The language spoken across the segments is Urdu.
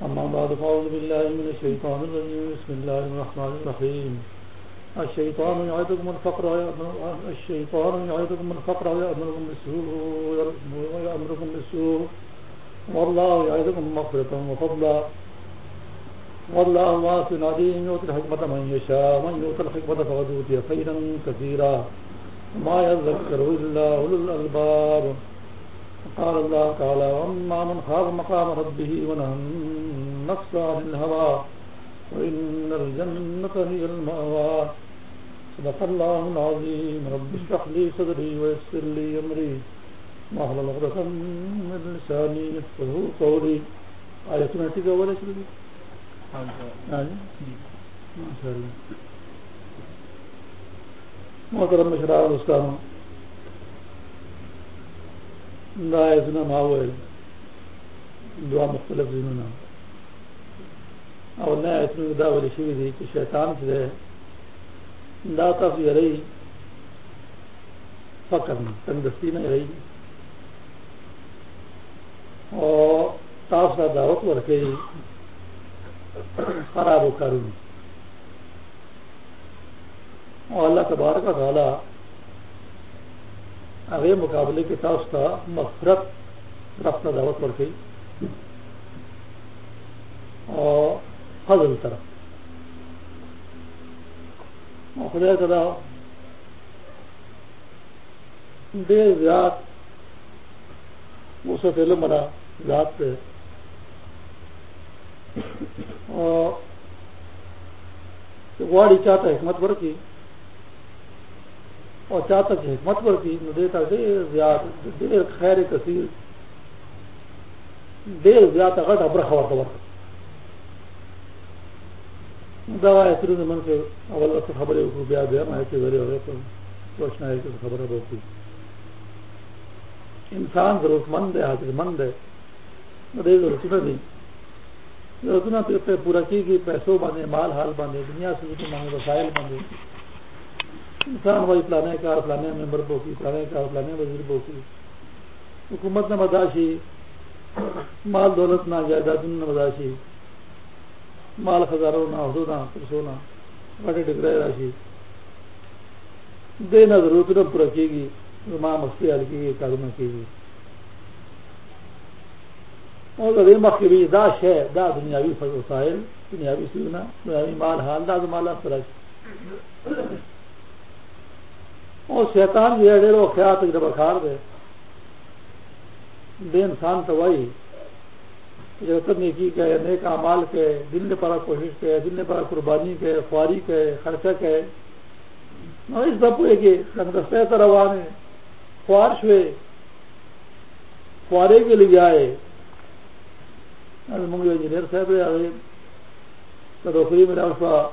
أما بعد، فأعوذ بالله من الشيطان الرجيم. بسم الله الرحمن الرحيم. الشيطان يعيدكم الفقر الشيطان يعيدكم الفقر ويأمركم بالسوء ويأمركم بالسوء. والله يعيدكم مغفرة وفضلا. والله واسع عليم. يؤتي الحكمة من يشاء. من يؤتي الحكمة فقد أوتي خيرا كثيرا. ما يذكر إلا أولو الألباب. قال الله تعالى وأما من خاف مقام ربه ونهى النفس عن الهوى وإن الجنة هي المأوى صدق الله العظيم. رب اشرح لي صدري ويسر لي أمري. واحلل عقدة من لساني يفقهوا قولي. آية نتيجة ولا شيء محترم مشرار دوستانوں دا اتنا ماحول دعا مختلف دنوں اور نیا اتنی دا والی شوی دی کہ شیطان سے دا تف رہی فکر میں تندرستی میں رہی اور تاف کا دعوت ورکے خراب و کروں اور اللہ تبارک کا تعالی اگلے مقابلے کے تاس کا مغفرت رفتہ دعوت پر گئی۔ اور فضل طرف اور خدا تعالی دیر زیاد اسے علم بنا ذات پہ۔ اور واڑی چاہتا حکمت پر کی اور چاہتا کہ حکمت پر کی دیتا دیر زیاد دیر خیر کثیر، دیر زیاد غٹ ابر خبر خبر دوا ایسے من کے اول سے خبر ہے بیا بیا میں ایسے بھرے ہو گئے تو سوچنا ہے کہ خبر ہے، بہت انسان ضرورت مند ہے، حاضر مند ہے۔ ضرورت نہیں ضرورت پہ پورا کی گئی، پیسوں باندھے، مال حال باندھے، دنیا سے جتنے مانگے، وسائل باندھے۔ انسان وہی پلانے کار پلانے ممبر بوکی پلانے کار پلانے وزیر بوکی حکومت نے مداشی، مال دولت نہ جائیداد نے مداشی۔ مال خزاروں نہ ہو نہ پرسونا بڑے ڈگرے راشی۔ دے نہ ضرورت نہ پورا کی گی ماں مستی حل کی گئی کارو کی گئی اور مخ بھی دا شہ دا دنیاوی وسائل دنیاوی سیونا، دنیاوی مال، حال، دا مال فرش اور شیطان بھی ہے ڈیرو خیال تک جب اخار دے۔ بے انسان تو وہی جب نیکی کے، نیک مال کے دل نے پڑا کوشش کے دل نے پڑا قربانی کے، خواری کے، خرچہ کے۔ اس دب ہوئے کہ دستے طرح نے خوارش ہوئے خوارے کے لیے آئے۔ منگل انجینئر صاحب نوکری میں اس کا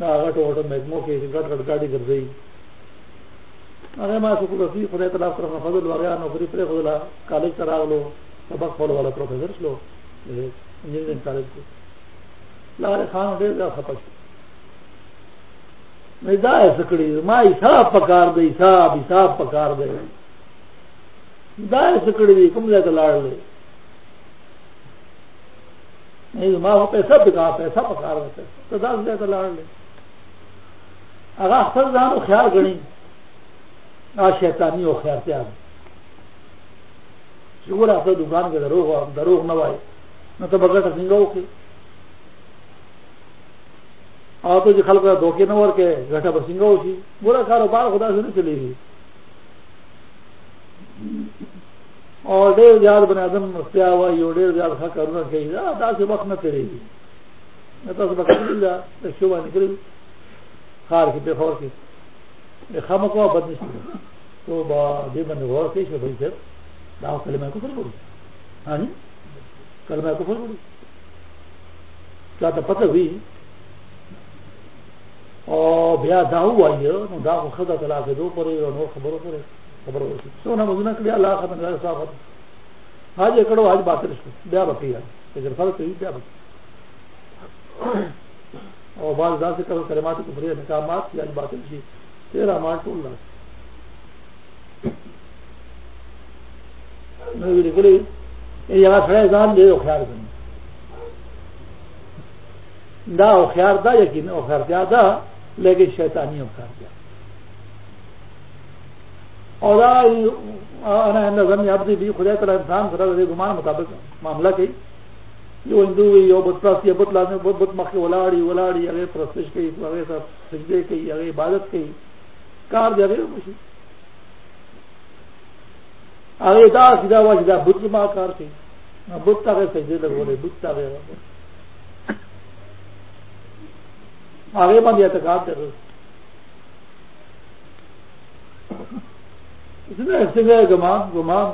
گٹ ووٹ محکموں کی گٹ گٹ گاڑی کر گئی ارے میں سکول رسی خدا تلاف کر فضل وغیرہ نوکری پہ خدلا کالج کرا لو سبق فالو والا پروفیسر لو انجینئرنگ کالج کو لارے خان ڈیر گا سپک میں دا ہے سکڑی ماں حساب پکار دے حساب حساب پکار دے دا ہے سکڑی دی کم لے کے لے نہیں ماں وہ پیسہ پکا پیسہ پکار دے تو دس لے کے لاڑ لے اگر اختر جان خیال گنی آ، شیطانی ہو خیر سے آگے دکان کے دروغ دروغ نہ وائے نہ تو بغیر سنگا کے اور تو جو خلق دھوکے نہ ور کے بسنگا ہو سی برا کاروبار خدا سے نہیں چلے گی اور ڈیر زیادہ بنے ادم کیا ہوا یہ ڈیر زیادہ کھا کرنا دا سے وقت نہ کرے گی میں تو بکر مل جا شوبہ خار کی بے خور کی خام کو بدنسی تو با دے بنے غور کی بھائی صاحب داؤ کل میں کفر بڑی ہاں جی؟ کل میں کفر بڑی چاہتا پتہ ہوئی؟ اور بیا دا ہوا یہ دا کو خدا تلا کے دو پڑے اور نو خبر پڑے خبر ہو سونا مدینہ کے اللہ ختم کر صاحب۔ ختم آج کڑو، آج بات رشتہ بیا بکی ہے۔ لیکن فرق ہوئی، بیا بکی۔ اور بعض ذات سے کرو کرمات کو بڑے نکامات کی آج بات تیرا مال ٹول نکلی۔ دے دا دا یقین کیا دا لیکن شیطانی کیا۔ اور بھی خدا انسان سره مطابق معاملہ کوي یو هندو یو بت پرست یا بت لازم بت پرستش کوي هغه سره سجده کوي هغه عبادت کوي کار دی هغه مشي هغه دا سیدھا سیدا واجدا بت ما کار تھی کوي بت هغه سجده لګولې بت هغه آگے بند یا اعتقاد کر رہے گمان گمان۔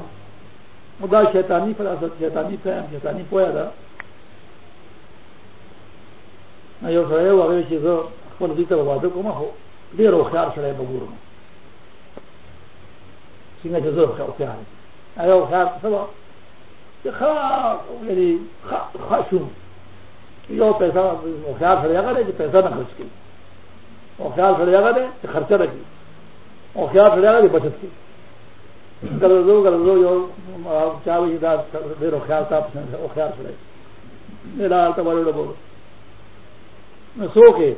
مدا شیطانی فراست، شیطانی فہم شیطانی پویا تھا یو سره و هغه چې زه خپل دې ته واده کوم خو ډیر خيار سره بګورم څنګه چې زه خو خيار ایو خيار سبا چې خا یعنی خا شوم. یو پیسہ خیال سڑے گا کہ پیسہ نہ خرچ کی اور خیال سڑے گا کہ خرچہ رکھی اور خیال سڑے گا کہ بچت کی غرض غرض چار بجے دیر خیال تھا خیال سڑے میرا حال تو بڑے بولو میں سو کے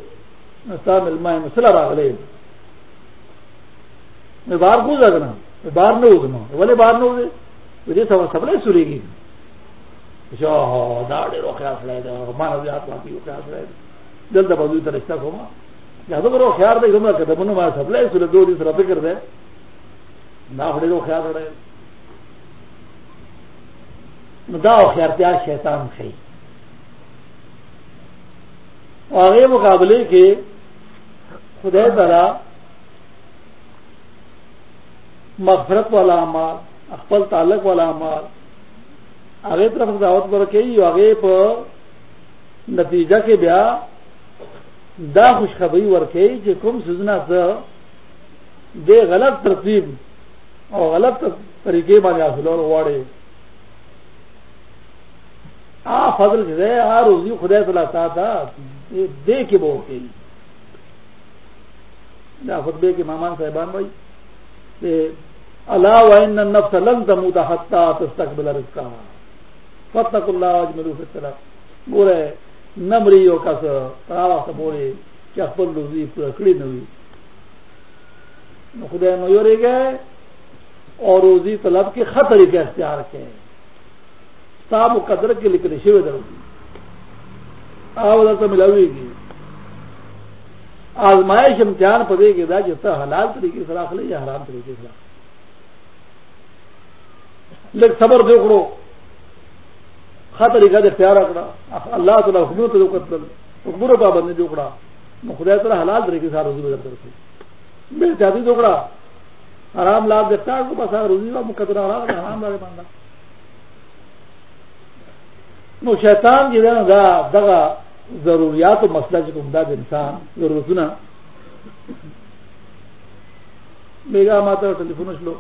میں مسئلہ راگ لے. میں باہر کو جگنا میں باہر نہ اگنا بولے باہر نہ اگے مجھے سب نے سوری گی. اچھا، دا ډېر خیال سره ده ما نه زیات واقعي خیال سره ده دلته په دوی ترشته کوم یا دا ورو خیال دی کومه کده مونږ ما سبلای سره دوه دي سره فکر ده دا ډېر خیال سره نو دا خیال ته شیطان خي هغه مقابله کې خدای تعالی مغفرت والا اعمال، خپل تعلق والا اعمال. هغه طرف دعوت ورکړي او هغه په نتیجه کې بیا دا خوشخبری ورکړي چې کوم سزنا څه د غلط ترتیب او غلط طریقې باندې حاصلول غواړي. آ، فضل دې آ، روزي خدای تعالی تا دا دې کې بو کې دا خطبه کې مامان صاحبان وایي اللہ وان النفس لن تموت حتى تستقبل رزقها. فتق اللہ اجملو فی الطلاق گورے نمری او کس تراوا سبورے کیا خپل روزی پر کڑی نوی. نو خدای نو یوری گئے، اور روزی طلب کے خطر کے اختیار کے صاحب قدر کے لکھنے شیو در آ تو ملاوی گی آزمائش امتحان پدے گی دا جس حلال طریقے سے راخ لے یا حرام طریقے سے راخ لیکن صبر دیکھو طریقہ اختیار رکھنا اللہ تعالیٰ حکموں تو قتل حکموں پابندی جوکڑا خدا تعالیٰ حلال طریقے سے روزی بدل کرتے میں چاہتی ٹکڑا آرام لال دیکھتا ہے بس روزی کا مقدر آرام آرام لال مانگا نو شیطان جی دینا دا دگا ضروریات و مسئلہ جو امداد انسان ضرورت سنا میگا ماتا ٹیلی فون لو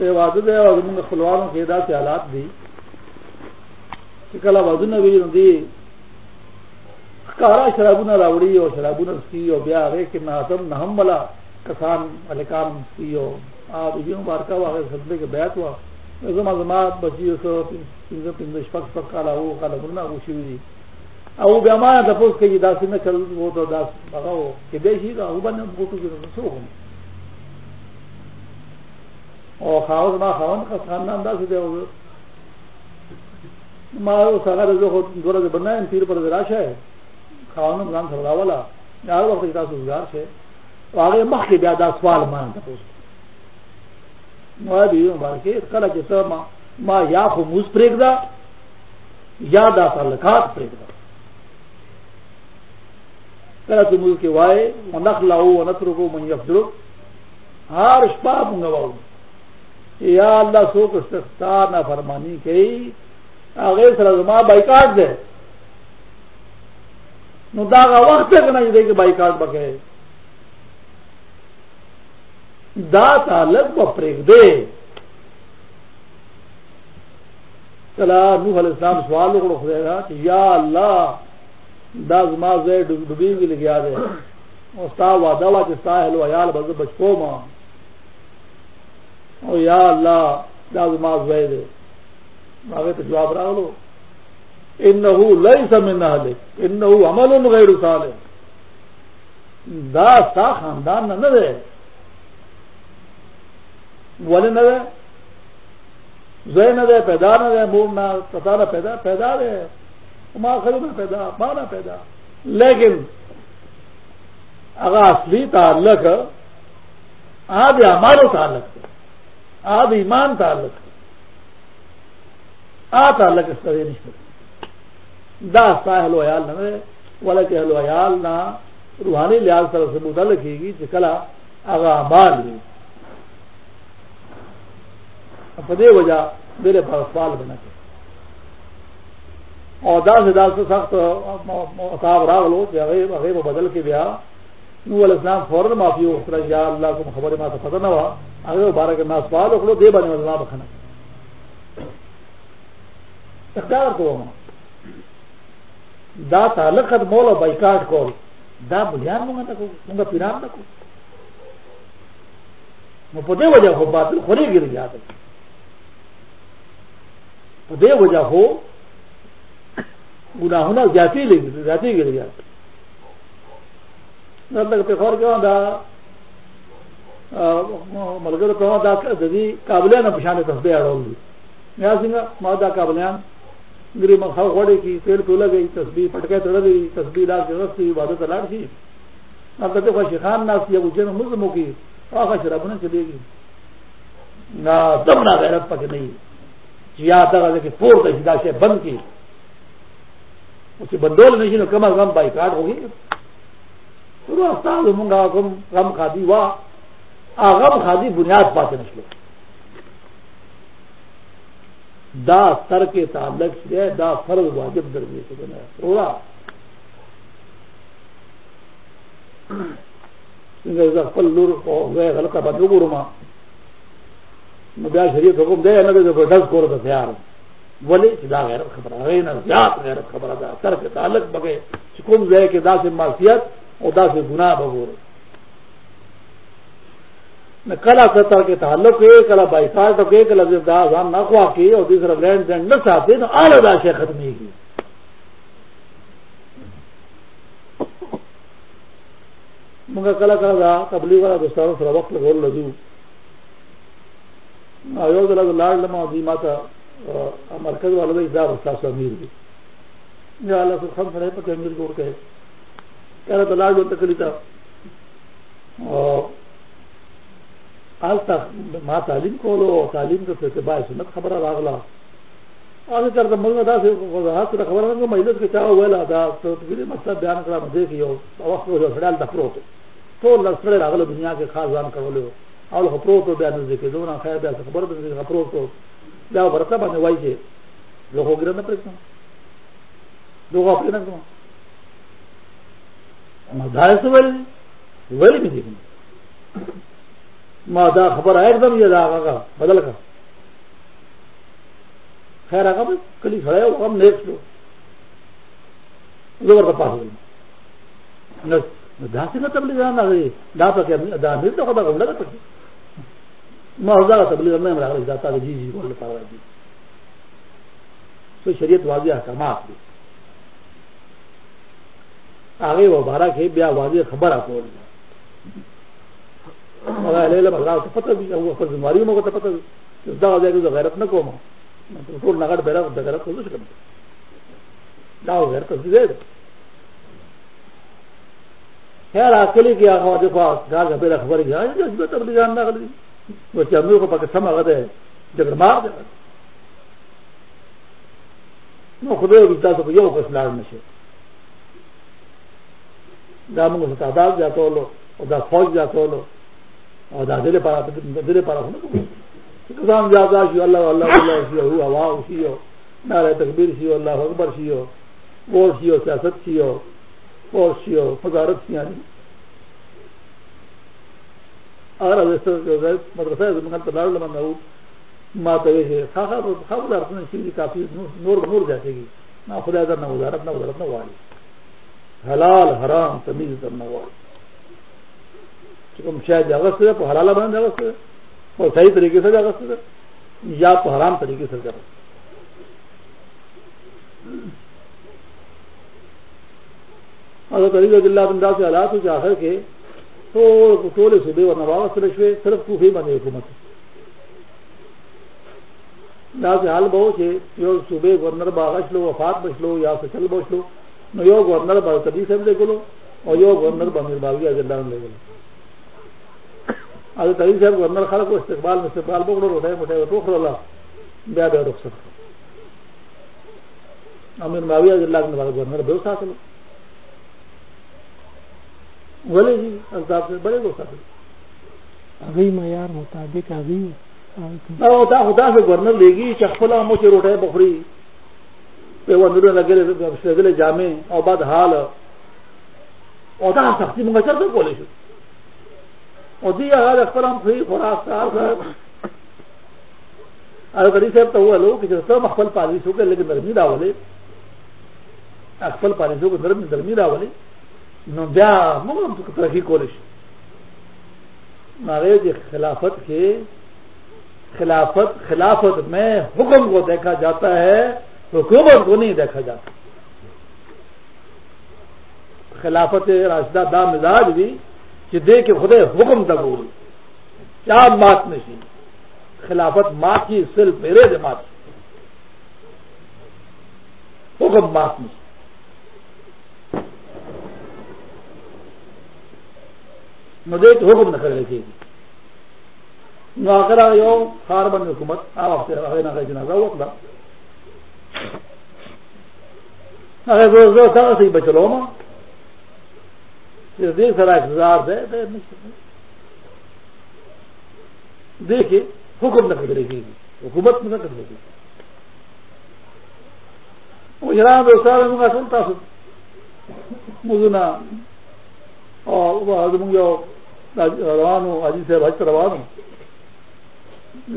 یہ واضح ہے اور خلواروں کے ادا سے حالات بھی کلا وزن وی دی۔ کارا شرابونه راوړي او شرابونه سکی او بیا هغه کې ناتم نهم ولا کسان الکان سکی او ا دې مبارکه واغه خدمت کې بیات وا زما زما بچیو سو پنځه پنځه شپږ شپږ کاله وو کاله ورنه وو شي دي او بیا ما د پوس کې داسې نه چل وو ته داس هغه وو کې دې شي دا او باندې بوتو کې څه او خاوز ما خاون کا خاندان داسې دی او ما او سره زه خو دوره د بنایم پیر پر راشه خاونو ځان سره راولا هغه وخت تاسو زګار شه او هغه مخکې بیا دا سوال ما ته پوښتنه نو دی مبارکه کله چې ما ما یا خو موس پرېږدا یا دا تعلقات پرېږدا کله چې موږ کې وای ونخلعو ونترکو من یفدرو هر شپه موږ وایو یا الله سو کو نه فرمانی کوي هغه سره زما بایکاټ ده نو داغا وقت ہے کہ نہیں دے کہ بائی کارڈ دا تعلق و پریک دے۔ چلا نوح علیہ السلام سوال کو رکھ دے گا یا اللہ دا زما زے ڈبی بھی لگیا دے. استا وا دوا کہ ساحل و یال بز بچو ماں او یا اللہ دا زما زے دے. آگے تو جواب رہا لو انہو لیس من اہلک، انہو عمل غیر صالح. دا سا خاندان نہ دے ولی نہ دے زوی نہ دے پیدا نہ دے مور نہ پتا نہ پیدا پیدا دے. ماں نہ پیدا ماں پیدا۔ لیکن اگر اصلی تعلق آدھ ہمارو تعلق آدھ ایمان تعلق آ تعلق اس طرح نہیں دا ساحل و عیال نہ والا کہ اہل عیال نہ روحانی لحاظ طرف سے متعلق کی گی کہ کلا آگا مال لی پدے وجہ میرے پاس سوال بنا کے اور دا سے دا سے سخت صاحب راغ لو کہ اگے وہ بدل کے بیا نو علیہ السلام فوراً معافی ہو خدا یا اللہ کو خبر ما سے پتہ نہ ہوا، اگر بارہ کے نہ سوال اکڑو دے بنے اللہ بکھنا اختیار کو ہوں دا تعلق مول اور بائیکاٹ کول۔ دا بنیاد مونگا تکو مونگا پیران تکو مو پدے وجہ ہو باطل خوری گر گیا تک پدے وجہ ہو ہونا جاتی جاتی گر گیا تک خور کیوں دا؟ دا کی، تیل عبادت ناس کی نہ چلے گی۔ نہ غیرت نہیں۔ یا تک پور بند کی۔ اس کی بندول نہیں کم از کم بائی کارڈ ہوگی منگا غم غم کھادی واہ غم کھادی بنیاد پاتے نسلو دا سر کے تعلق سے، دا فرض واجب درجے سے بنا تھوڑا گئے غلط بندو کو روما میں بیا شریف حکم دے نہ دے ڈس کو تو تیار بولے دا غیرت خبر آ گئی نہ غیرت خبر آ سر کے تعلق بگے حکم دے کہ دا سے معصیت اور دا سے گناہ بگور کلا ستر کے تعلق ہے کلا بائی کارٹ کے کلا آزان نہ خواہ کی اور دوسرا لین دین نہ چاہتے تو آل ادا سے ختم ہی کی مگر کلا کلا دا تبلیغ والا دوستانوں سر وقت لگو لگو آیوز لگ لاڈ لما دی ماتا مرکز والا بھی دا استاذ امیر بھی یا اللہ سے خم سنے پتہ امیر کو کہے۔ کہہ رہا تھا لاڈ تکلی تھا۔ آج تک ماں تعلیم کو لو تعلیم کے اعتبار سنت خبر راغلا۔ آگے کر دم مگر دا سے وضاحت سے خبر ہے مجلس کے چاہو ویلا دا تو پھر مطلب بیان کرا مدے کی ہو وقت ہو جو سڑال دفرو تو تو لسڑے راغل دنیا کے خاص جان کرو لو اول خبرو تو بیان دے کے دونا خیر بیان خبر دے خبرو تو دا برتا باندې وای چې لوګو ګرنه پرځم لوګو خپل نه کوم ما دا څه ویل ویل می دي. ما دا خبر ایک دم یہ داغا کا بدل کا خیر آگا بس کلی کھڑے ہو ہم نیکسٹ لو زبر کا پاس ہوئی دا سے نہ تبلیغ نہ گئی دا پہ دا مل تو خبر گنڈا پہ ما ہزار تبلیغ نہیں مرا جاتا ہے جی جی بول پا رہا جی تو شریعت واضح احکامات دی آگے وہ بارہ کے بیا واضح خبر آپ کو پتہ بھی بیماری میں پتہ دا غیرت نہ کو ټول نغړ بیره د غیرت کو څه کوم دا غیرت څه دی خیر اکلی کی هغه د په دا غبره خبرې دی چې ته به ځان نه غلي و چې موږ په پاکستان هغه ده جګړه ما ده نو خدای دې تاسو په یو کس لاړ نشي دا موږ تعداد جاتولو او دا فوج جاتولو او دا دل پارا دل پارا کسان زیادہ شیو اللہ اللہ اللہ شیو ہوا شیو نعرہ تکبیر شیو اللہ اکبر شیو ووٹ شیو سیاست شیو اور مزارت سی آنی اگر مدرسہ ماں ہے کافی نور نور جاتے گی نہ خدا در نہ وزارت نہ وزارت نہ والی حلال، حرام، تمیز در کرنا والی چکم شاید جاگت سے حلالہ بنا جاگت سے اور صحیح طریقے سے جاگت سے، یا تو حرام طریقے سے جاگت اگر طریقہ اللہ بندہ سے حالات ہو کہ آخر کے ٹولے صوبے اور نواز سرشوے صرف کوفی بنے حکومت دا سے حال بہو چھے یو صوبے گورنر باغش لو، وفات بش لو یا سے چل بش لو، نو یو گورنر با تبی سے لے گلو اور یو گورنر با میر باغی اجر دان لے گلو۔ اگر تبی صاحب گورنر خلق استقبال میں استقبال بکڑو روٹے موٹے ٹوکر اللہ بیا بیا رخصت امیر باغی اجر دان گورنر بے ساتھ لو۔ بولے جی الطاف سے بڑے دوست ابھی معیار مطابق ابھی ہوتا خدا سے گورنر لے گی چکفلا موچے روٹے بخری پیوندر لگے جامے اور بعد حال۔ اور سختی منگا چل تو بولے اور دی حال اکبر ہم خوی خوراک اگر کری صاحب تو وہ لوگ کہ سب اخبل پالیس ہو گئے لیکن نرمی راولے۔ اخبل پالیس ہو گئے نرمی راولے۔ نو بیا ترقی کولش نارے جی خلافت کے خلافت خلافت میں حکم کو دیکھا جاتا ہے، حکومت کو نہیں دیکھا جاتا۔ خلافت راشدہ دا مزاج بھی کہ دے کے خدے حکم تک ہوئی کیا بات نہیں خلافت ماں کی صرف میرے جماعت۔ حکم مات نہیں مجھے تو حکم نہ کرے تھی نو یو خار بند حکومت آپ سے نہ کہ جنازہ وقت اگر صحیح بچلو ما دیکھ سرا انتظار دے دیکھیے، حکم نہ کرے حکومت نہ کرے گی۔ وہ جناب دوستان سنتا مجھے اور روان ہوں حاجی صاحب حج روان ہوں۔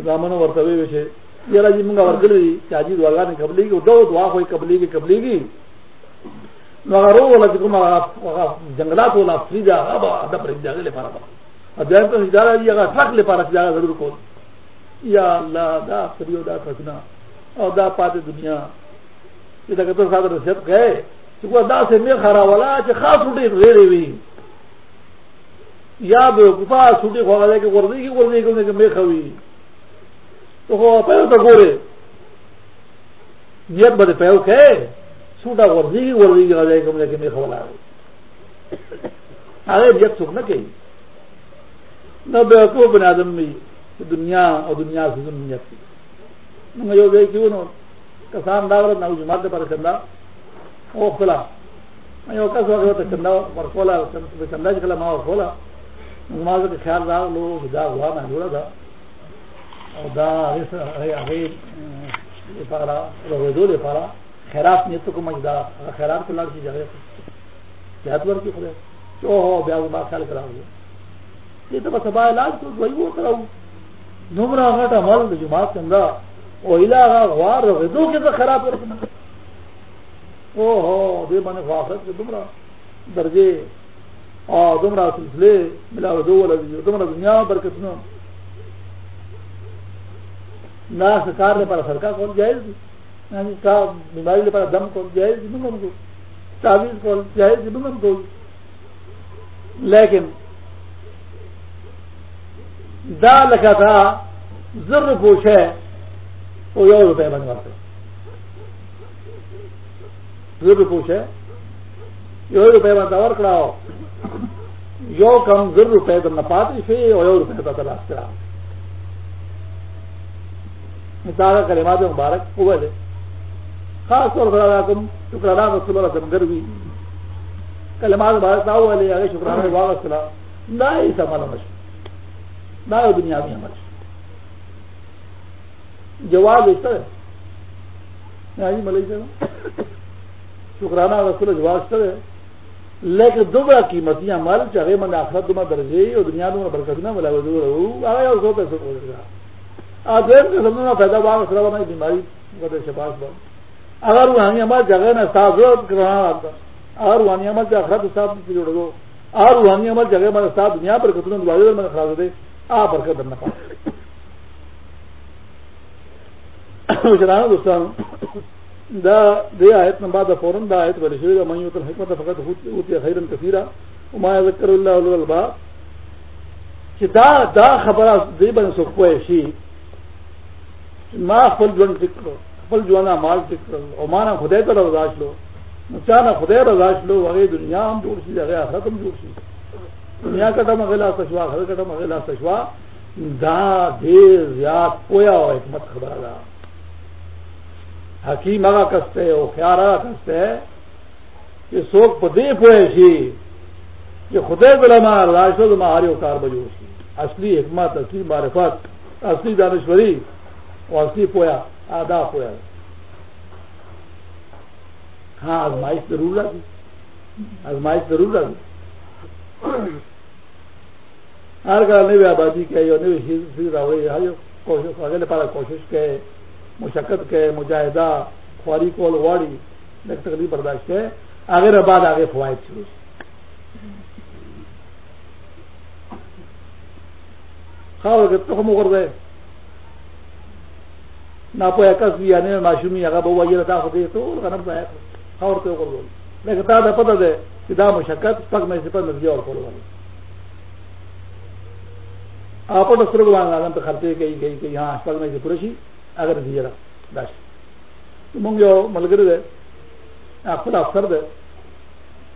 دامن ورتوے ویسے یہ راجی منگا ورگلی کہ حاجی دعا نے قبلی کی، دو دعا ہوئی قبلی کی قبلی کی۔ مگر وہ والا جکم جنگلات والا فریجا اب آدھا پر جاگے لے پارا اب جائیں تو جا رہا جی اگر ٹرک لے پارا جاگا ضرور کو یا اللہ، دا فریو دا کھسنا اور دا پاتے دنیا۔ یہ دا کتر ساتھ رسیت گئے۔ چکو دا سے میں خارا والا چھ خاص اٹھے ریڑے ہوئی۔ یا گفا چھوٹی خواہ جائے کہ وردی کی وردی کرنے کے میخ ہوئی تو وہ پہلے تو گورے نیت بڑے پہل کے چھوٹا وردی کی وردی کی جائے کہ میرے میخ والا آگے نیت سکھ نہ کہی نہ بے حقوق بن آدم میں دنیا اور دنیا سے نیت کی میں جو گئی کیوں نو، کسان ڈاگر نہ جماعت پر چندہ وہ کھلا میں کس وقت چندہ اور کھولا چندہ چکلا ماں اور کھولا نماز کا خیال رہا لوگ دا ہوا، میں جوڑا تھا۔ اور دا پارا روزو دے پارا۔ خیرات نیت کو مجھ دا خیرات کو لڑکی جگہ صحت ور کی خدے جو ہو بیا بات خیال کرا ہوئے۔ یہ تو بس ابا علاج تو وہی وہ کراؤں نمرا ہٹ عمل جماعت کے اندر۔ وہ علاقہ غوار روزو کے تو خراب کرنا او ہو دے من خواہت کے تمرا درجے اور تمہارا سلسلے ملا دو تمہارا دنیا برکت نو نہ سرکار نے پارا سرکار کون جائز دی. یعنی بیماری نے پارا دم کون جائز دی، منگم کو تعویذ کون جائز دی، منگم کو لیکن دا لکھا تھا ضرور پوچھ ہے وہ یو روپے بنواتے ضرور پوچھ ہے یو روپے بنتا اور کڑا ہو یو کم ضرور روپے تو نہ پاتی فی، اور یو روپے تو تلاش کرا۔ مثال کلمات مبارک ہوئے دے خاص طور پر تم شکرانہ رسول اللہ تم گروی کلمات مبارک نہ ہوئے لے آگے شکرانہ واغ سلا نہ ہی سمال مش نہ ہی دنیا میں مش جواب اس طرح جی ملک شکرانہ رسول جواب اس طرح لیکن دوبارہ قیمتی عمل چاہے من آخرت دما درجے اور دنیا دما برکت نہ ملا آیا سو پیسے پہنچ گا آپ سمجھنا پیدا ہوا مسئلہ ہونا بیماری بڑے شپاس بات اگر روحانی عمل جگہ نہ صاف کرانا اگر روحانی عمل سے آخرت صاف جوڑ دو۔ اگر روحانی عمل جگہ میں صاف، دنیا پر کتنے دوبارہ میں خراب دے آپ برکت کرنا پا دوستان دا دے آیت نمبر دا فورن دا آیت بڑی شوی دا من یوت الحکمت فقط اوتی خیرن کثیرا. وما یذکر اللہ اولو الباب چې دا دا خبره دې باندې سو کوی شي ما خپل ژوند ذکر خپل ژوند مال ذکر او ما نه خدای ته رضا شلو. نو چا نه خدای رضا شلو هغه دنیا هم جوړ شي هغه آخرت هم جوړ شي دنیا کټه مغلا سشوا هغه کټه مغلا سشوا دا دې زیات پویا او حکمت خبره ده حکیم اگا کستے ہو خیال اگا کستے کہ سوک پدے پوئے سی کہ خدے گلما راشد مہاری کار بجو سی اصلی حکمت، اصلی معرفت، اصلی دانشوری اور اصلی پویا آدھا پویا۔ ہاں آزمائش ضرور لگی۔ آزمائش ضرور لگی۔ ہر گھر نئی آبادی کے نئی کوشش، اگلے پارا کوشش کے مشقت کے، مجاہدہ، خواری کو لواڑی تکلیف برداشت ہے آگے بعد آگے فوائد شروع خاور کے تخم اگر گئے نہ کوئی کس بھی آنے میں معشومی اگر بہو یہ رہتا ہوتی تو غنم سے خاور کے اوپر بول لیکن تا دا پتہ دے کہ دا مشقت پک میں سے پر نتیجہ اور کھولو والے آپ ڈسر کو عالم پہ خرچے گئی گئی کہ ہاں پگ میں سے پورشی۔ اگر دیجیے دس منگ جو ملگر دے خود افسر دے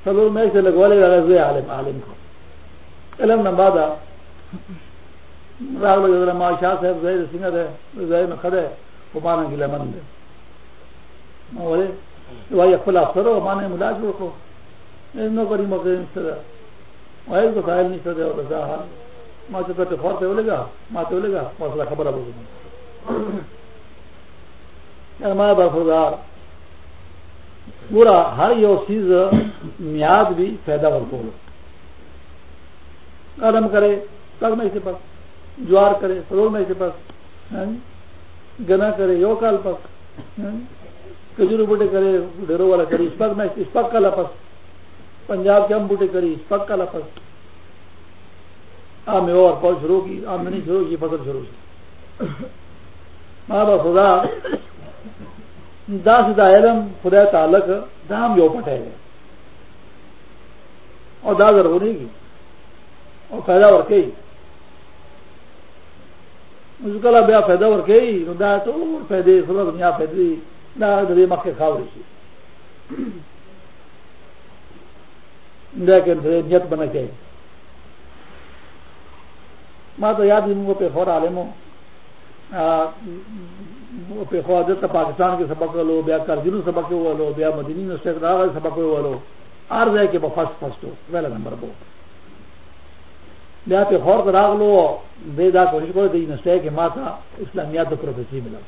سلور میں سے لگوا لے گا عالم عالم کو علم نه نمباد راگ لگے ما شاہ صاحب زہر سنگھ دے زہر میں کھڑے وہ مانا گلا من ده دے بولے بھائی اخلا افسر ہو مانے ملازم کو نوکری موقع نہیں سدا وہی کو سائل نہیں سدے اور رضا حال. ماں چکر فور پہ بولے گا ماں تو بولے گا مسئلہ پورا ہر یہ چیز میاد بھی پیدا کو قدم کرے تب میں سے پک جوار کرے سرور میں سے پک ہاں جی؟ گنا کرے، یو کال پک ہاں جی؟ کجور بوٹے کرے ڈیرو والا کری اسپک میں، اسپک کا لپس پنجاب کے ہم بوٹے کری اسپک کا لپس آم اور پل شروع کی آمدنی شروع کی فصل شروع کی۔ ماں با خدا دا سدا علم خدا تعلق دام یو پٹے گئے اور دا ضروری کی۔ اور پیدا ور کے مشکل بیا پیدا ور کے دا تو پیدے سب دنیا پیدی دا دے مکے کھاو رہی لیکن نیت بنا کے۔ ماں تو یاد ہی منگو پہ خور عالموں پاکستان کے سبق لو، بیا کرجن سبق لو، بیا مدنی سبق لو۔ آر جائے کہ فرسٹ فرسٹ ہو پہلا نمبر کو بیا پہ خور راگ لو، دے دا کوشش کرو دی نسٹے کہ ماں تھا اسلامیات تو پروفیسی ملا۔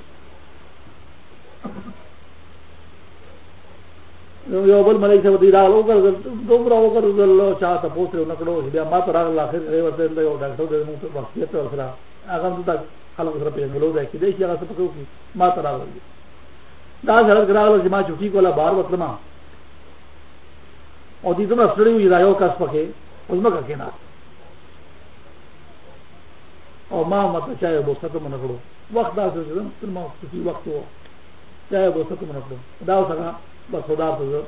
یو بل ملک سے دی راگ لو، کر دوبرا ہو کر چاہ تپوس رہے نکڑو۔ بیا ماں تو راگ لا پھر ڈاکٹر دے وقت آگام تک خلق سره پیغلو ده کې دې چې هغه څه پکو کی ما ترا ورغلی دا حضرت ګراو چې ما چټي کوله، بار وتلما او دې زما سره یو یو کس پکې اوس ما کې نه او ما مت چای بو ستو من کړو. وخت دا څه تر ما څه وخت وو چای بو ستو من کړو. دا څنګه بس خدا ته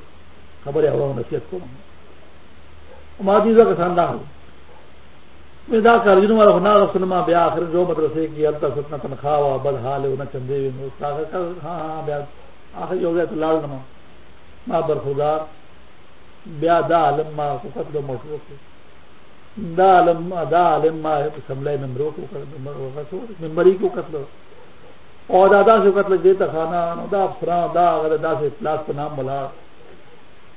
خبره اورو نصیحت کوم. ما دې زګ خاندان دا کر جنوں والا ہونا سنما بیا آخر جو مدرسے کی ال تک اتنا تنخواہ ہوا، بد حال ہے انہیں چندے ہاں ہاں بیا آخر جو گیا تو لاڑ نما۔ ماں برخودار بیا دا عالم ماں کو قتل و مشروع کو دا عالم دا عالم ماں سملے ممبروں کو ممبری کو قتل اور دادا سے قتل دیتا کھانا دا افسران، دا اگر دا سے اطلاع کا نام بلا۔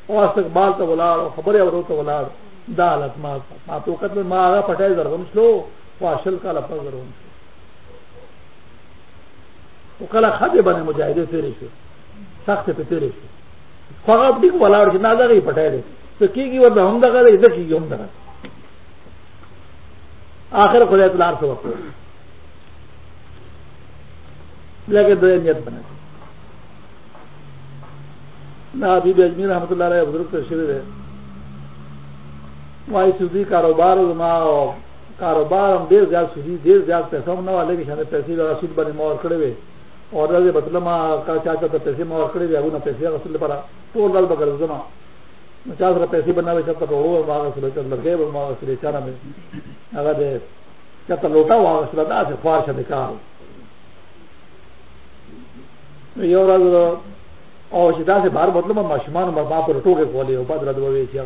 اور استقبال تو بلا خبریں اور تو بلا۔ دا حالت ما ما تو قتل ما هغه پټای زرغون شلو واشل کاله په زرغون شو او کله خدای باندې مجاهده تیرې شو سخت په تیرې شو خواہ خو هغه دې ولاړ چې نه دغه پټای دی سکی گی ورنہ ہم دگا دے ادھر کی گی ہم دگا آخر خدا اطلاع سے وقت۔ لیکن دو نیت بنے۔ نہ ابھی بھی اجمیر رحمۃ اللہ علیہ بزرگ شروع ہے۔ وہاں سودی کاروبار کاروبار ہم دیر زیادہ سودی دیر زیادہ پیسہ نہ والے کے سامنے پیسے سود بنے مور کھڑے ہوئے اور رضے مطلب کا چاچا تو پیسے مور کھڑے ہوئے ابو نہ پیسے رسول پڑا تو لال بکر زما چار سر پیسے بنا ہوئے چلتا روڑو ماں کا سلے لڑکے میں اگر چلتا لوٹا وہاں کا سلا سے خوار سے نکال یہ اور شدا سے باہر مطلب ماشمان ماں پر ٹوکے کھولے ہو بدر دو ویسی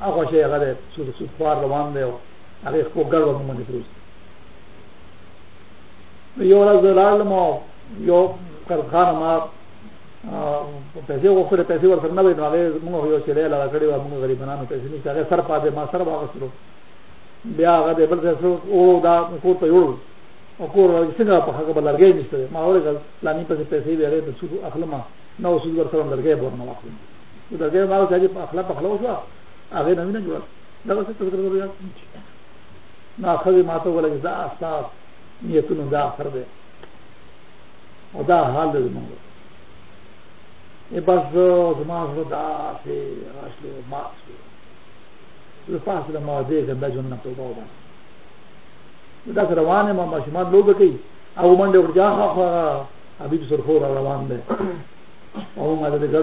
اگر آخو شے اگر سود سود خوار روان دے ہو اگر اس کو گڑ ومن من فروز یو رز لال مو یو کر خان ما پیسے کو کھڑے پیسے ور سر نہ وے نو منگو یو چلے لا کڑی وا منگو غریب بنانو پیسے نہیں چاہے سر پا دے ما سر با سرو بیا اگر بل سے او دا کو تو یو او کو څنګه په هغه بل لرګي نشته ما اورګل لانی په پیسې ویلې د سود اخلمه، نو سود ور سره لرګي ورنه واخلم. دا دې ما چې په اخلاق په خلاص وا هغه نه نه جوړ دا څه څه کوي دا دا اخر دې او دا حال دې موږ یہ بس دا سے اصل ما سے پاس له ما دې ګنده جون نه توبه وباسه دا سره روانه ما ماشومان لوګه کوي او منډه ورجا ها حبیب سرخور روان ده او ما دې ګړ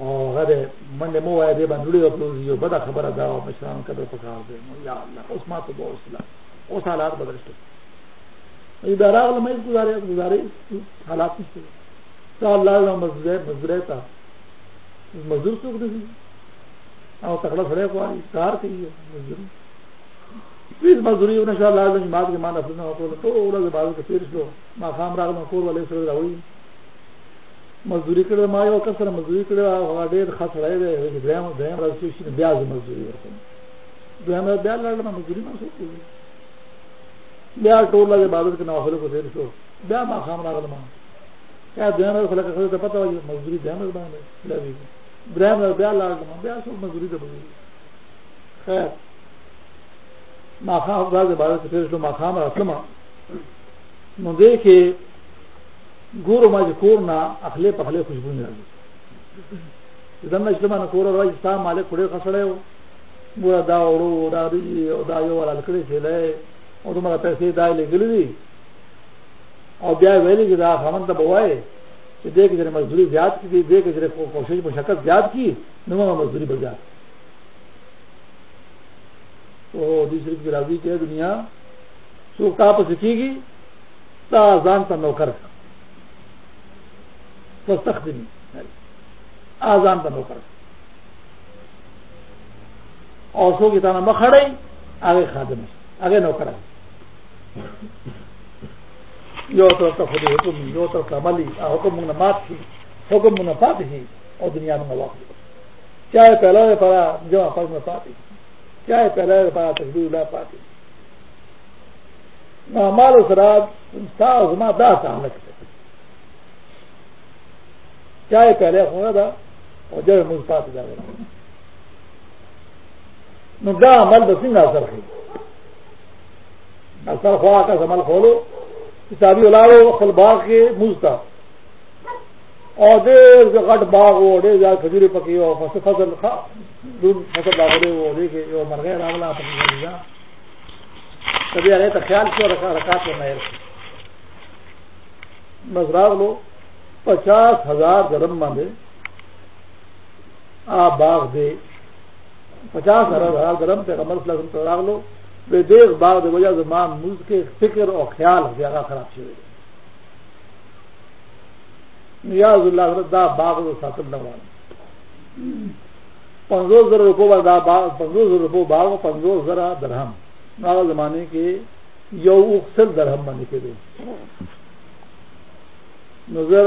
او هغه منډه مو وای دی باندې یو په یو بده خبره دا او مشران کده په کار دی یا الله اوس ما ته بو اسلام اوس حالات بدل شي ای دا راغله مې گزارې گزارې حالات نشته تا الله له مزګر مزګر تا. مزدور څوک دی او تکړه سره کوي کار کوي مزدور. پیس مزدوری ان شاء اللہ جماعت کے مان اپنا تو ورځ بعد کې پیر شو ما خام راغ ما کور ولې سره راوي مزدوری کړه ما یو کسر مزدوری کړه هغه ډېر خاص راځي دی دریم دریم راځي چې بیا ز مزدوری ورته دریم بیا لاړ، ما مزدوری ما شو بیا ټول له عبادت کې نوافل کو تیر شو. بیا ما خام راغ ما. یا دریم خلک ته پته وایي مزدوری دریم باندې لوي دریم بیا لاړ ما، بیا شو، مزدوری ده خیر. ماخام راز عبادت پھر شو ماخام رسلما نو دے کے گورو ما جو کور نا اخلے پخلے خوشبو نہیں راځي دنه اجتماع نه کور راځي جی ستا مالک کړي خسړې و ګور دا وړو دا دی او دا یو ولا کړي چې له او دومره پیسې دا لګلې دي او بیا ویلې چې دا خمن ته بوای چې دې کې مزدوري زیات کی دې کې چې کوشش مشقت زیات کی نو مزدوري بجا تو دوسری کی راضی کے دنیا سوکھ تاپ سیکھے گی، تا آزان تا نوکر تو سخت نہیں آزان تا نوکر اور سو کی تانا مکھڑے آگے خادم آگے نوکر ہے. جو طرف کا خود حکم جو طرف کا عملی حکم منگنا مات تھی، حکم منگنا پات تھی اور دنیا میں واقع. چاہے پہلا پڑا جو پڑھ میں پاتی چاہے پہلے پا تصویر اللہ پاتی مال و سراب زما دا تعلق ہے چاہے پہلے ہونا تھا اور جب مجھ پاس جا رہا نو دا عمل بسنگ اثر ہے اثر خواہ کا عمل کھولو۔ کتابی الاڑو خل باغ کے مجھتا اور دیر کے غٹ باغ ہو ڈیر جا کھجوری پکی ہو فصل فصل فصل باغڑے ہو دیکھے جو مر گئے راگلا پکی جا کبھی ارے تو خیال کیوں رکھا رکھا تو نہیں۔ بس راگ لو۔ پچاس ہزار گرم مندے آپ باغ دے، پچاس ہزار گرم سے کمر فلسم تو راگ لو بے دیکھ باغ دے وجہ زمان ملک کے فکر اور خیال زیادہ خراب چھوڑے نیاز اللہ حضرت دا باغ دا ساتل نوان پنزو ذرا روپو دا باغ پنزو ذرا روپو باغ پنزو ذرا درہم۔ ناغ زمانے کے یو اکثر درہم بنے کے دو نظر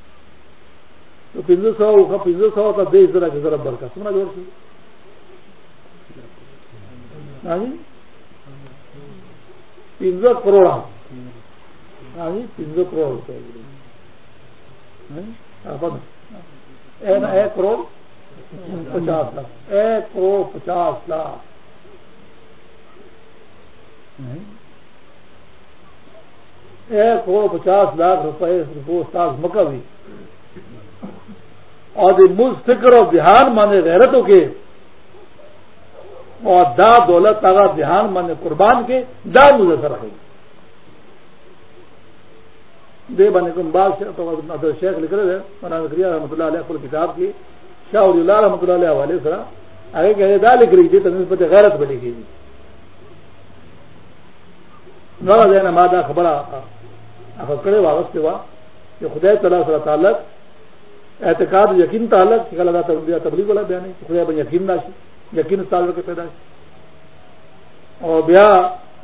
تو پنجو سو سو کا پنجو کروڑ. یعنی کروڑ روپے. یعنی؟ ایک کروڑ پچاس لاکھ. ایک کروڑ پچاس لاکھ. یعنی؟ ایک کروڑ پچاس لاکھ روپئے استاد مکوی اور مز فکر اور دھیان مانے غیرتوں کے اور دا دولت تاغا دھیان مانے قربان کے دا مجھے سر ہے دے بنے کو بال شیخ لکھ رہے تھے مولانا ذکریہ رحمۃ اللہ علیہ فل کتاب کی شاہ اللہ رحمۃ اللہ علیہ والے سر آگے کہ دا لکھ رہی تھی تو نسبت غیرت بڑی گئی نہ مادہ خبر کڑے واپس ہوا کہ خدا تعالیٰ صلاح تعلق اعتقاد یقین تعلق کہ اللہ تبلیغ والا بیان ہے خدا بھائی یقین ناشی یقین تعلق کے پیدائش اور بیا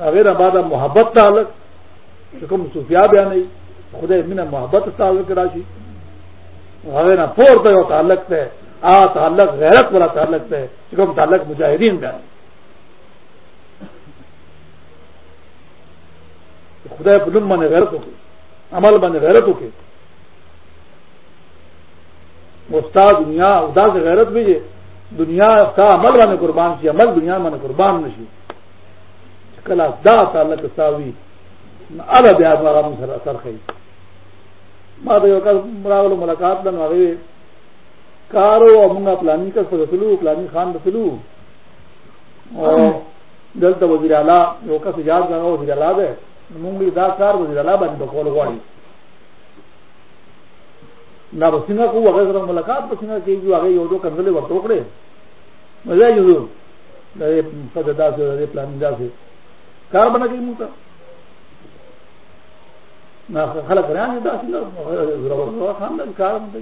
اگر آباد محبت تعلق حکم صوفیہ بیان نہیں خدا من محبت تعلق راشی اگر پور تو تعلق ہے آ تعلق غیرت والا تعلق ہے حکم تعلق مجاہدین بیان خدا پلم من غیرتوں کے عمل من غیرتوں کے استاد دنیا ادا سے غیرت بھی دنیا کا عمل من قربان سی عمل دنیا من قربان نشی کلا دا تعلق ساوی۔ الگ سر اثر خی ما دا یو کله مراول ملاقات لن وغیرہ کارو اور منگا پلانی کا سلو، پلانی خان بسلو اور دلتا وزیر اعلیٰ وہ کس یاد کرنا وزیر اعلیٰ ہے مونږ دا کار وزیر الله باندې بکول غواړي نا بسنګ کو هغه سره ملاقات بسنګ کیږي هغه یو دوه کنځلې ورته وکړي مزه یې زو دا په ددا پلان دا کار باندې کوي موږ نا خلک راځي دا څنګه زرا خان دا کار باندې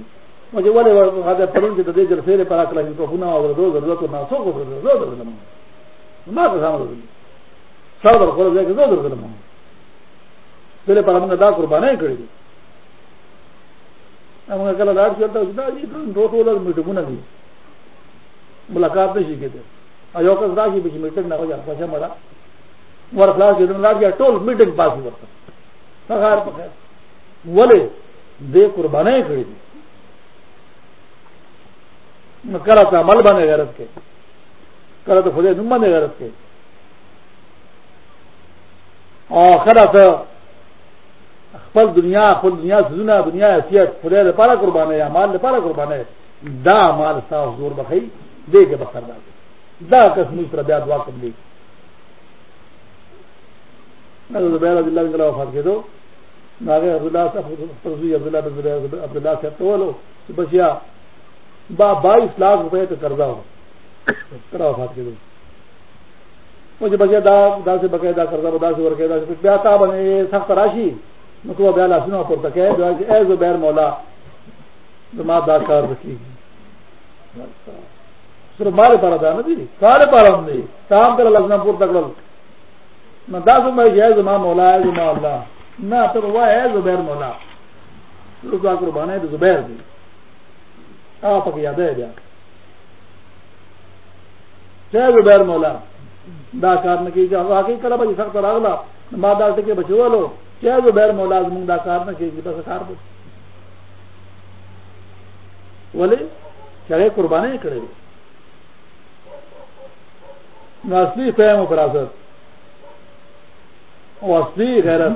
مجھے والے هذا پرون چې د دې جلسې لپاره کله چې په خونه او ورته ضرورت نه څو کو ضرورت نه ما څه سامو سره ورکول ځای کې ضرورت نه پہلے پر ہم نے دا قربانیں کری دی ہم نے کل لاڈ چلتا جی دو تو لوگ میٹنگ جی، نہ دی ملاقات نہیں سیکھے تھے اور کس راشی بیچ میٹنگ نہ ہو جائے، پیسہ مرا مر خلاص کے دن لاڈ گیا ٹول میٹنگ پاس ہی کرتا پخار پخیر بولے، دے قربانیں کری دی۔ کرا تھا بنے غیرت کے۔ کرا تو خدے نمبر نے غیرت کے۔ اور کرا خپل دنیا خپل دنیا سزونه دنیا حیثیت، خدای لپاره قربانه یا مال لپاره قربانه. دا مال ستا زور بخی دے کے بخر دا دا قسم اس طرح بیا دعا کوم کر لی زبیر عبد اللہ وفات کے دو ناگے عبداللہ صاحب عبداللہ عبداللہ صاحب تو لو بچیا با بائیس لاکھ روپے تو قرضہ ہو کرا وفات کے دو مجھے بچیا دا دا سے بقاعدہ قرضہ دا سے ورکے دا سے بیاتا بنے سخت راشی نو بیا لاسونه پر تکه دا ای زبیر مولا، زما دا کار وکي سره مال پر دا نه دي کار پر هم دي تام کر لاسونه پر تکل نو دا زما ای زما مولا ای زما الله نه ته وا ای زبیر مولا۔ لو کا قربانه د زبیر دي آ پک یاد ہے بیا۔ چه زبیر مولا، دا کار نه کیږي هغه کله به سخت راغلا۔ ما دا ټکي بچولو کیا جو بیر مولا زمونږ دا کار نه کوي بس کار به ولې چې قرباني کړې نو اصلي فهم او فراست۔ او اصلي غیرت۔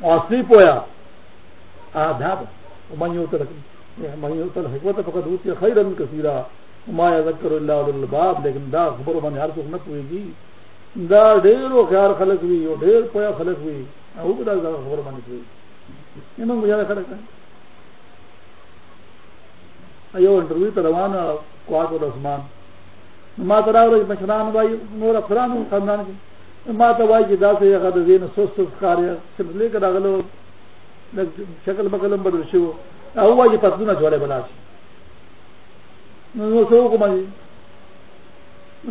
او اصلي پویا۔ آداب۔ ومن يوتر من يوتر حکمت فقط اوتی خیرا کثیرا۔ ما یذکر اللہ الباب لیکن دا خبر باندې هر څوک نه پويږي دا ډېر خیال خلک وي او ډېر پویا خلک وي او په دا خبر باندې کوي ایمن ګجاره خلک ایو انټرویو ته روانه کوات ول عثمان۔ ما ته راغلی مشران وای نور افرانو خاندان کې ما ته وای چې دا څه هغه د دین سوس سوس کار چې راغلو شکل بکلم بدل شو او وای پتونه جوړه بنا شي نو نو څو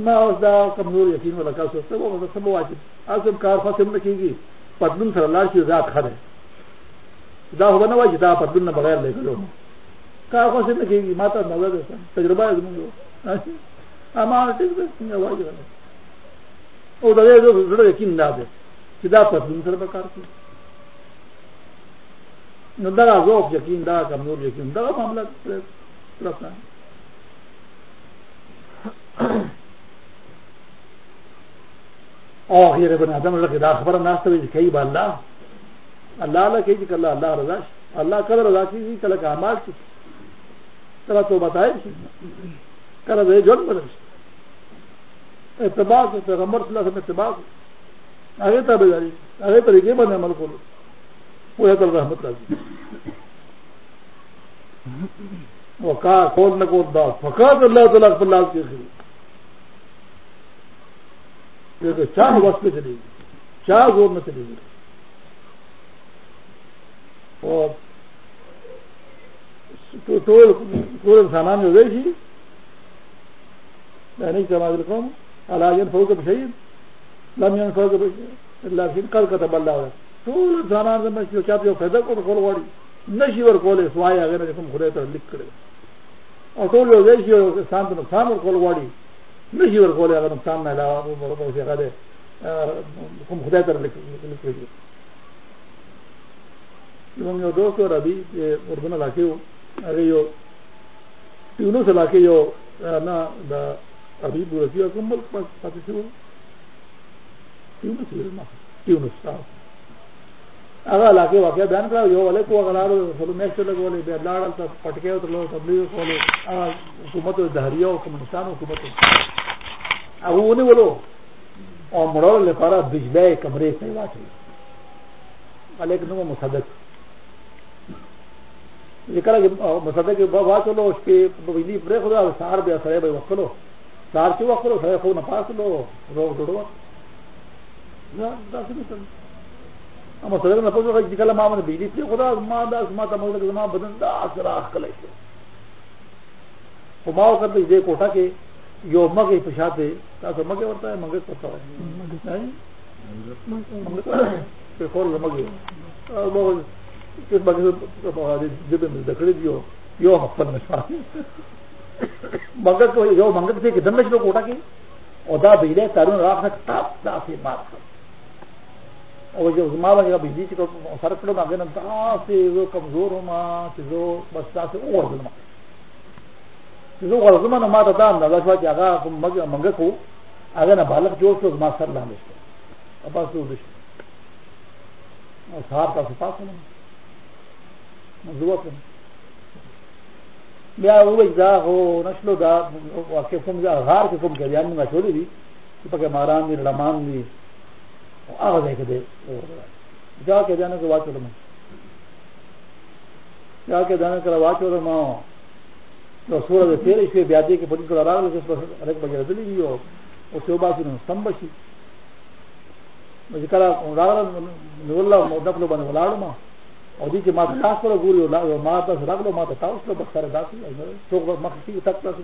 ما اوس دا کمزور یقین ولا کاسو څه وو څه واجب۔ اصل کار فاصله نه کیږي پتلون سره لاړ شي ذات خره دا هو نه واجب دا پتلون نه بغیر لیکلو کار فاصله نه کیږي ماته نظر ده تجربه زموږ اما ټیک ده څنګه واجب او دا دې زړه یقین نه ده چې دا پتلون سره کار کوي نو دا ذوق یقین دا کمزور یقین دا معاملہ طرف نه او غیر ابن آدم اللہ دا خبر ناس تو کئی با اللہ۔ اللہ اللہ کہی جی کہ اللہ اللہ رضا اللہ کل رضا کی جی، کل کا اعمال کی۔ کل تو بتائے کل دے جن بدل اتباع سے پیغمبر صلی اللہ علیہ وسلم اتباع سے آگے تابے داری آگے طریقے بنے عمل کو۔ وہ کل رحمت راضی وقا کول نہ کول دا۔ فقط اللہ تعالیٰ پر لاز کے خیلی چاہ وقت پہ چلے گی۔ چاہ زور میں چلے گی۔ اور انسانان جو گئی تھی۔ نہیں سماج رقم اللہ فوق شہید لمین فوق اللہ کل کا تب اللہ ہے ټول انسانان میں جو چاہتے ہو پیدا کو کول واڑی نشي ور کولې سوای هغه کوم خدای ته لیک کړي او ټول یو ځای شي انسان ته نقصان ور کول واړي نشي ور کولای هغه نقصان نه علاوه په څه هغه کوم خدای ته لیکل زمونږ یو دوست اردن علاقې وو هغه یو ټیونس علاقې یو نه د ابي بورسي کوم ملک پاتې شو ټیونس ټیونس هغه علاقې واقع بیان کړو یو ولې کو غلاړو سلو میشته لګولې به لاړل ته پټکې وتلو تبلیغ کولې حکومت دهریه او کمونستان حکومت هغه ونه ولو او مړول لپاره بجلی کمرې ته واچي الیک نو مصدق۔ ذکر مصدق واچلو شپې بجلی پرې خدا سار بیا سره به وکړو سار چې وکړو سره خو نه پاسلو روغ ډوډو دا دا څه اما صدر نه پوهه چې کله ما باندې بجلی پرې خدا ما دا ما ته موږ زما بدن دا اثر اخلای شو خو ما وکړ دې کوټه کې یو مګې په تاسو مګې ورته مګې پتا وایي په خور له مګې او مو چې مګې په هغه دې دې د کړې دیو، یو خپل نشو مګې یو مګې ته کې کوټه کې او دا بجلی تارون راخه تاپ دا سي بات او جو زما باندې بجلی چې سره کړو دا نه تاسو یو کمزور ما چې زه بس تاسو اوه زه غوړم نو ما ته دا اندازه شو چې هغه مګ منګ کو هغه نه بالغ جوړ شو ما سر لاندې شو اپا سو دش او صاحب تاسو تاسو نو زه وکم بیا وې دا هو نشلو دا واکه کوم ځای غار کې کوم ګریان ما چولې دي چې پکې ماران دي لړمان دي او هغه ځای کې دي دا کې ځان کې واچو ما دا کې ځان کې واچو ما نو سوره د تیرې شوې بیا دې کې په دې سره راغله چې دلی وي او او څو باسي نو سم بشي نو چې کله راغله نو الله مو دخل باندې ولاړ ما او دې چې ما تاسو سره ګوري او ما تاسو راغله ما تاسو سره بخره داسي څو مخ کې تک تاسو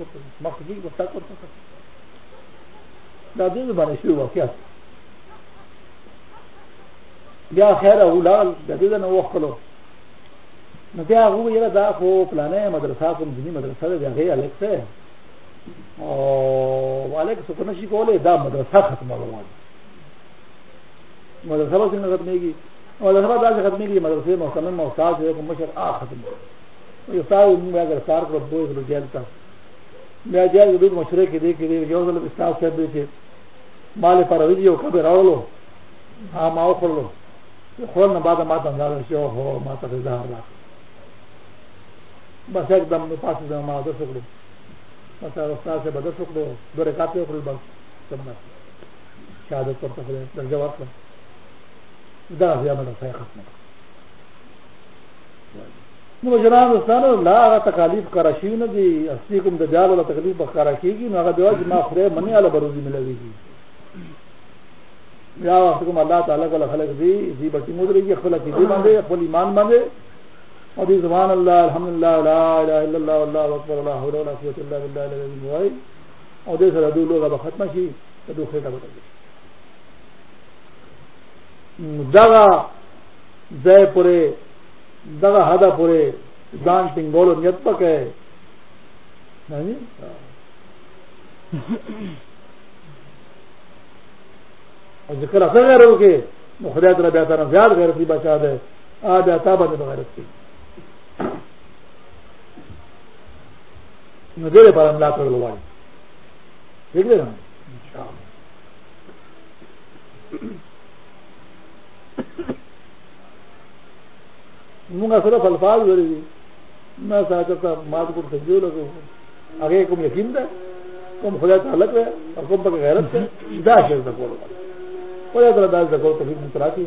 مخ کې تک ورته دا دې باندې شو واقعیا بیا خیر اولاد د دې نه وخلو. نو بیا هغه یره دا خو پلانې مدرسه کوم دینی مدرسه ده هغه الک څه او الک څه کنه شي کوله دا مدرسه ختمه وروان مدرسه به څنګه ختمېږي؟ او دا سبا دا ختمېږي، مدرسې محتمل مو استاد یو کوم مشر آ ختم یو استاد، موږ اگر سار کړو دوی د جیل ته. بیا جیل د مشره کې دی کې یو ځل استاد صاحب دی چې مال پر ویډیو کبه راولو ها ما وکړلو خو نه بعد ما ته اندازه شو هو ما ته ځار راځي بس ایک دم پاس دم ما در سکڑو بس استاد سے بدر سکڑو دو رکاتے ہو بس۔ سب شہادت پر تک درجہ وقت دس ہزار مدرسہ ختم۔ نو جناب دوستان لا هغه تکالیف کرا شي نه دي اصلي کوم د جال ولا تکلیف بخارا کیږي نو هغه دیوا چې ما خره منی اله بروزي ملويږي یا وخت کوم الله تعالی کوله خلق دي دي بټي مودريږي خپل کې دي باندې خپل ایمان باندې او دي سبحان الله الحمدلله لا اله الا الله اکبر، لا حول ولا قوه الا بالله العلي العظيم او دې سره دوه لوګه به ختم شي ته دوه خېټه وټه دغه ځای پورې دغه هدا پورې ځان ټینګولو نیت پکې نه او ذکر اثر غیر وکي نو خدای تعالی بیا تعالی زیاد غیرتی بچا ده ا بیا تا باندې غیرت کی۔ نو دې پر الله تعالی وایي ٹھیک ہے نا مونږه صرف الفاظ ورې ما ساته مات کو سجو لګو هغه کوم یقین ده کوم خدای تعالی ته او کوم په غیرت ده دا شی ده کولو خدای تعالی دا ځکه ته هیڅ متراکي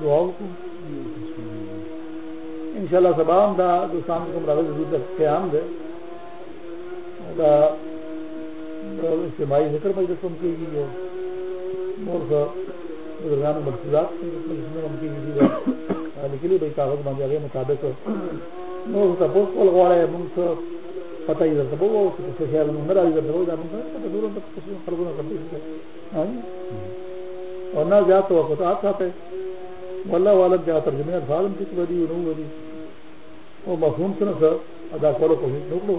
دعا ان شاء الله سبا هم دا دوستان کوم راځي ضرورت قیام ده دا اجتماعي ذکر مجلس ہم هم کېږي او نور څه بزرگان مقصودات لیکلی بھائی کاغذ باندې هغه مطابق نور سا بہت لگوا نو تاسو کول غواړی موږ څه پته یې درته وو چې څه خیال موږ راځي درته وو دا موږ ته ضرورت ده چې خلکو کوي او نه زیات وخت آت ساته والله والد بیا ترجمه الفاظ کې ودی نو ودی او مفهوم څنګه ادا کولو کوشش وکړو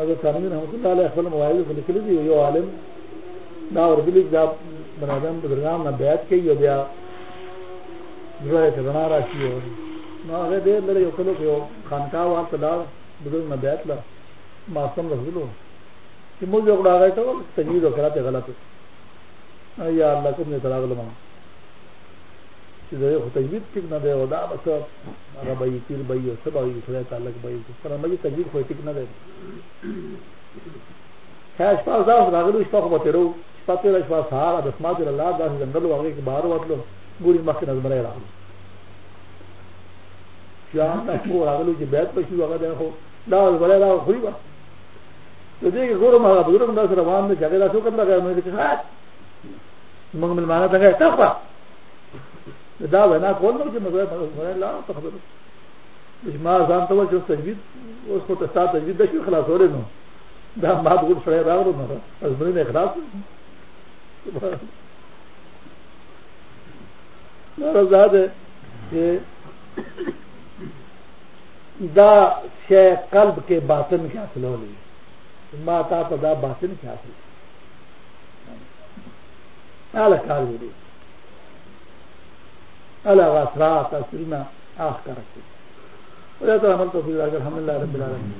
اگر قانونی رحمۃ اللہ علیہ خپل موبایل په لیکلي دي یو عالم دا ورغلی دا بنادم بزرګان نه بیات کوي او بیا زړه ته رڼا راشي او نو هغه دې لري یو یو خانقاه نه لا ما سم رسولو چې موږ یو راغی ته تجوید وکړه ته غلط یا الله کوم نه چې دا یو تجوید ټیک نه دی او دا بس هغه به پیر به سبا به سره مې تجوید خو ټیک نه دی دا راغلو شپه شپه شپه سهار د اسماء الله واغې کې ګوري مخکې نظم رہے راغلو شام تاسو راغلو چې بیت پښې هغه ده خو دا ولې راغلو خو یې ته دې ګورم هغه بزرګ دا سره روان دي چې دا څو کړل هغه مې ښه موږ ملمانه څنګه تخوا دا وینا کول نو چې مزه لا تخبر چې ما ځان ته چې تجوید اوس کو ته ستاسو تجوید د شي خلاصول نو دا ما د ګور سره راغلو نو از مې نه خلاص نو زاده چې دا شی قلب کے باطن کے حاصل ہو لی ما تا تو دا باطن کے حاصل اعلی کار ہوئی الا غاسرات اسرنا اخ کرتے ولا تعمل توفيق الحمد لله رب العالمين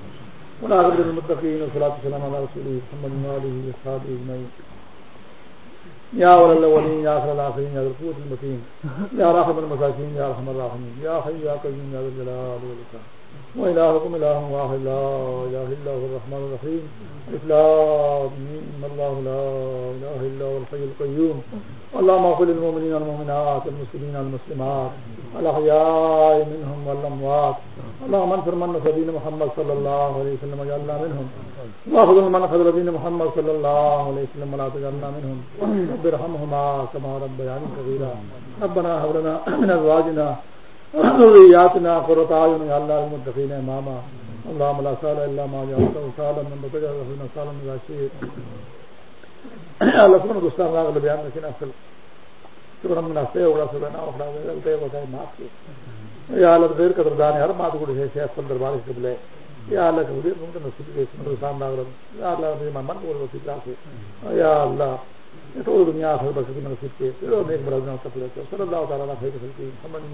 ولا غير المتقين والصلاه والسلام على رسوله محمد وعلى اله وصحبه اجمعين یا اول الاولين يا اخر الاخرين يا ذو القوه المتين، يا راحم المساكين، يا ارحم یا يا یا يا قيوم، يا ذا الجلال والاكرام وإلهكم إله واحد، لا إله إلا هو الرحمن الرحيم. إسلام الله لا إله إلا هو الحي القيوم. اللهم اغفر للمؤمنين والمؤمنات والمسلمين والمسلمات. الأحياء منهم والأموات. اللهم انصر من نصر دين محمد صلى الله عليه وسلم وجعلنا منهم. واخذ من أخذ دين محمد صلى الله عليه وسلم ولا تجعلنا منهم. رب ارحمهما كما ربياني صغيرا. ربنا هب لنا من أزواجنا ذرياتنا قرة اعين يا الله المتقين اماما اللهم لا سهل الا ما جعلته سهلا من بتجعل فينا سهلا من الشيء الله سبحانه دوستان راغ بیان لیکن اصل. شکر من اسے اور سبحانه اور غلطے وہ کہ معاف کیے یا اللہ غیر قدردان ہر بات کو ہے، شیخ پر دربار سے قبلے یا اللہ کو ممکن نصیب کے دوستان راغ یا اللہ من کو نصیب سے یا اللہ تو دنیا آخر بس کې کے پھر ټول نیک برادر کا پورا کیا صلی اللہ تعالیٰ علیه وسلم محمد